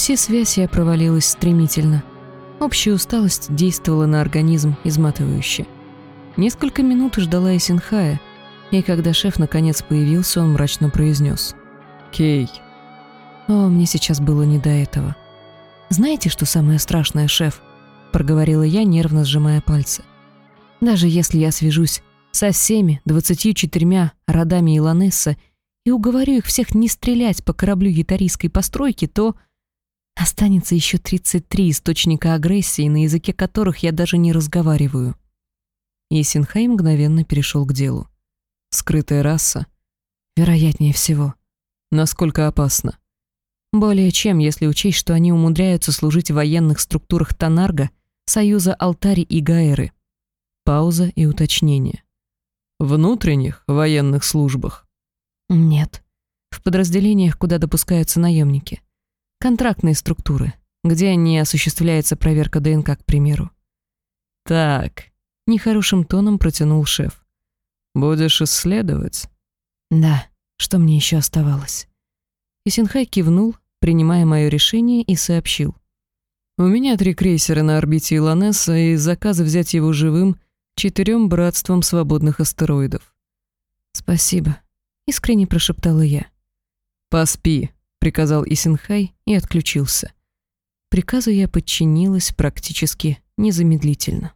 пси-связь я провалилась стремительно. Общая усталость действовала на организм изматывающе. Несколько минут ждала Исинхая, и когда шеф наконец появился, он мрачно произнес. «Кей». О, мне сейчас было не до этого. «Знаете, что самое страшное, шеф?» — проговорила я, нервно сжимая пальцы. «Даже если я свяжусь со всеми двадцатью четырьмя родами Илонесса и уговорю их всех не стрелять по кораблю ятарийской постройки, то останется еще 33 источника агрессии, на языке которых я даже не разговариваю». И Синхай мгновенно перешел к делу. «Скрытая раса? Вероятнее всего. Насколько опасно?» Более чем, если учесть, что они умудряются служить в военных структурах Танарга, Союза Алтари и Гаэры. Пауза и уточнение. Внутренних военных службах? Нет. В подразделениях, куда допускаются наемники. Контрактные структуры, где не осуществляется проверка ДНК, к примеру. Так, нехорошим тоном протянул шеф. Будешь исследовать? Да, что мне еще оставалось? И Синхай кивнул, принимая мое решение, и сообщил. «У меня три крейсера на орбите Илонесса и заказ взять его живым четырем братством свободных астероидов». «Спасибо», — искренне прошептала я. «Поспи», — приказал Исинхай и отключился. Приказу я подчинилась практически незамедлительно.